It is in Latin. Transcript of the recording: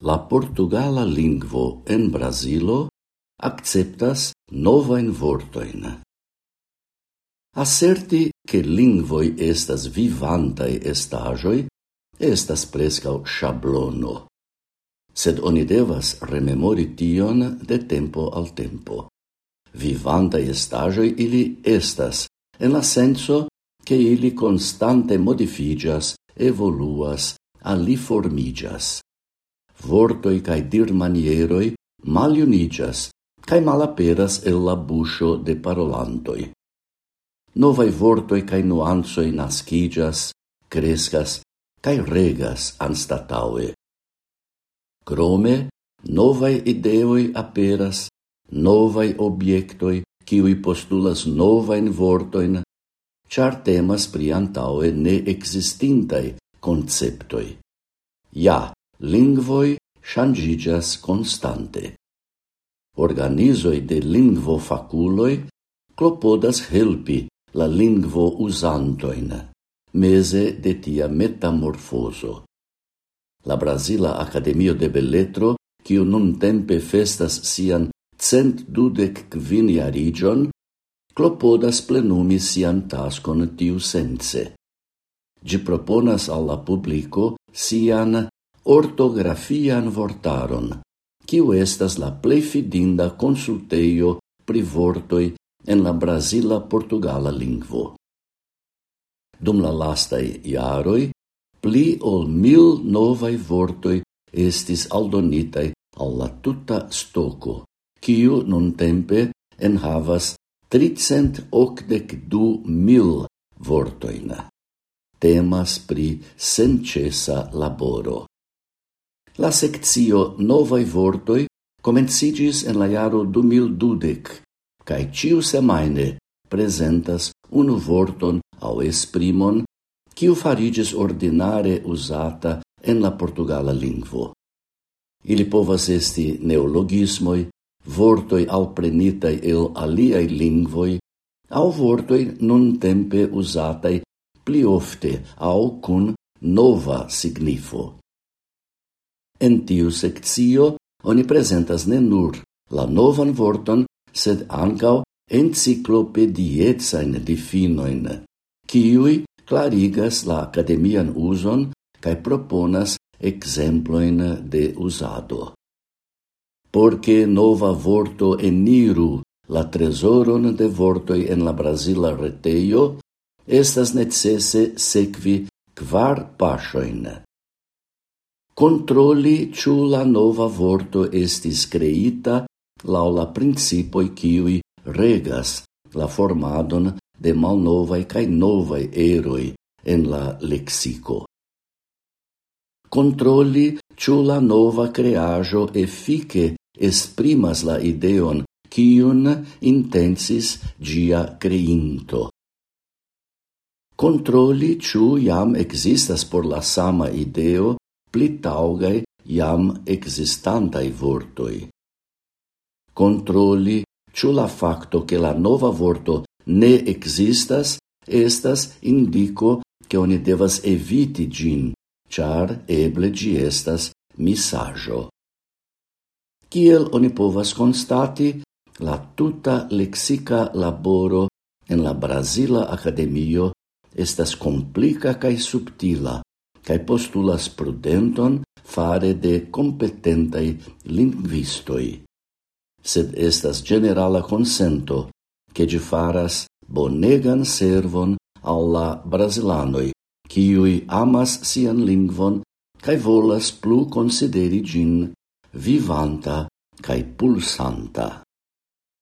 La portugala lingvo en Brazilo acceptas novain vortoin. Asserti che lingvoi estas vivantai estagioi estas prescau shablono, sed oni devas rememori tion de tempo al tempo. Vivantai estagioi ili estas, en la senso che ili constante modifigas, evoluas, aliformigas vortoi cae dir manieroi maliunigas cae malaperas el la buscio de parolantoi. Novai vortoi cae nuansoi nascigas, crescas, cae regas anstataue. Crome, novai ideoi aperas, novai obiectoi, kiui postulas novain vortoin, char temas priantaue ne existintai conceptoi. Ja, lingvoi changigas constante. Organizoi de lingvo faculoi clopodas helpi la lingvo usantoin mese de tia metamorfoso. La Brasila Academio de Belletro, kiu nun tempe festas sian cent dudec quin clopodas plenumi sian tascon tiu sense. Gi proponas alla publico sian ortografian vortaron, kiu estas la plei fidinda consulteio pri vortoi en la Brasila-Portugala lingvo. Dum la lastai iaroi, pli ol mil novai vortoi estis aldonitai al la tuta stoko, kiu en havas tricent octec du mil vortoina. Temas pri sencesa laboro. La seccio Novai Vortoi comencigis en la jaro 2012, cae ciu semaine presentas unu vorton au esprimon quiu farigis ordinare usata en la portugala lingvo. Ili povas esti neologismoi, vortoi alprenitai el aliai lingvoi, au vortoi nun tempe usatai pli ofte au cun nova signifo. En tiu sekcio oni presentas ne nur la novan vorton, sed ancao enciclopediezain difinoin, kiui clarigas la academian uson cae proponas exemploin de usado. Porque nova vorto eniru la tresoron de vortoi en la Brasila reteio, estas necesse secvi quar pasioin controlli ciu la nova vorto estis creita lau la principoi ciui regas la formadon de malnovai cae novai eroi en la lexico. Controlli ciu la nova creajo effice esprimas la ideon cion intensis gia creinto. Controlli ciu iam existas por la sama ideo pli taugai iam existantai vortoi. Controlli ciu la facto che la nova vorto ne existas, estas indico ke oni devas eviti gin, char eble gi estas misajo. Kiel oni povas konstati, la tuta lexica laboro en la Brasila Academio estas complica cae subtila, cae postulas prudenton fare de competentai lingvistoi. Sed estas generala consento che gi faras bonegan servon alla brasilanoi, ciui amas sian lingvon cae volas plu consideri gin vivanta cae pulsanta.